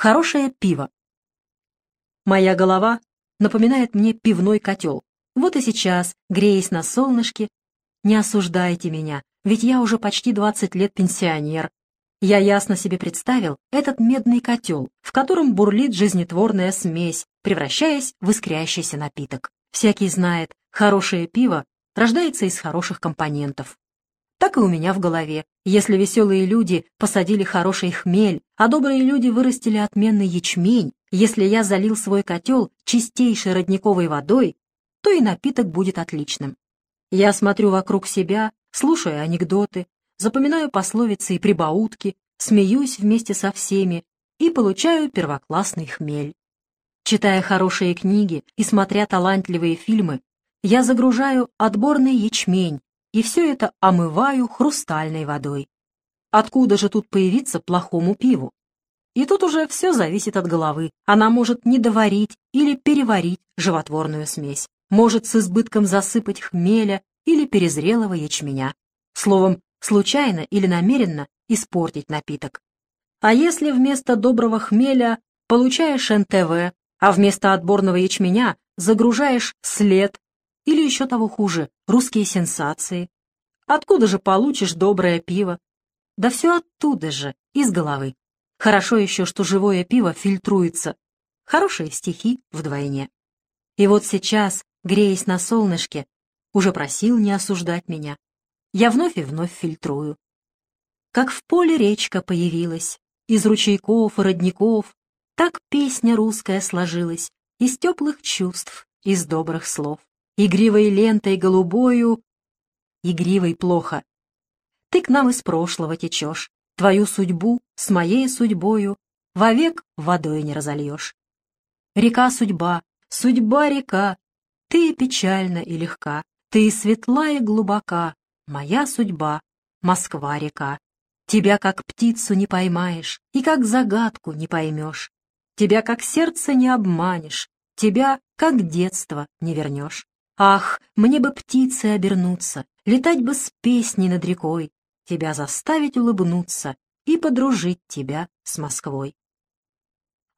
Хорошее пиво. Моя голова напоминает мне пивной котел. Вот и сейчас, греясь на солнышке, не осуждайте меня, ведь я уже почти 20 лет пенсионер. Я ясно себе представил этот медный котел, в котором бурлит жизнетворная смесь, превращаясь в искрящийся напиток. Всякий знает, хорошее пиво рождается из хороших компонентов. Так и у меня в голове. Если веселые люди посадили хороший хмель, а добрые люди вырастили отменный ячмень, если я залил свой котел чистейшей родниковой водой, то и напиток будет отличным. Я смотрю вокруг себя, слушаю анекдоты, запоминаю пословицы и прибаутки, смеюсь вместе со всеми и получаю первоклассный хмель. Читая хорошие книги и смотря талантливые фильмы, я загружаю отборный ячмень и все это омываю хрустальной водой. Откуда же тут появиться плохому пиву? И тут уже все зависит от головы. Она может не доварить или переварить животворную смесь, может с избытком засыпать хмеля или перезрелого ячменя. Словом, случайно или намеренно испортить напиток. А если вместо доброго хмеля получаешь НТВ, а вместо отборного ячменя загружаешь след или еще того хуже, русские сенсации. Откуда же получишь доброе пиво? Да все оттуда же, из головы. Хорошо еще, что живое пиво фильтруется. Хорошие стихи вдвойне. И вот сейчас, греясь на солнышке, уже просил не осуждать меня. Я вновь и вновь фильтрую. Как в поле речка появилась, из ручейков и родников, так песня русская сложилась, из теплых чувств, из добрых слов игривой лентой голубою. Игривой плохо. Ты к нам из прошлого течешь, твою судьбу с моей судьбою вовек водой не разольешь. Река судьба, судьба река, ты печальна и легка, ты светла и глубока, моя судьба, Москва-река. Тебя как птицу не поймаешь и как загадку не поймешь. Тебя как сердце не обманешь, тебя как детство не вернешь. Ах, мне бы птицей обернуться, летать бы с песней над рекой, тебя заставить улыбнуться и подружить тебя с Москвой.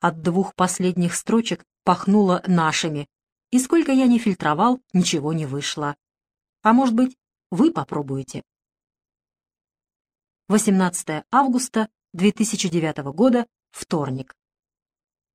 От двух последних строчек пахнуло нашими, и сколько я не фильтровал, ничего не вышло. А может быть, вы попробуете. 18 августа 2009 года, вторник.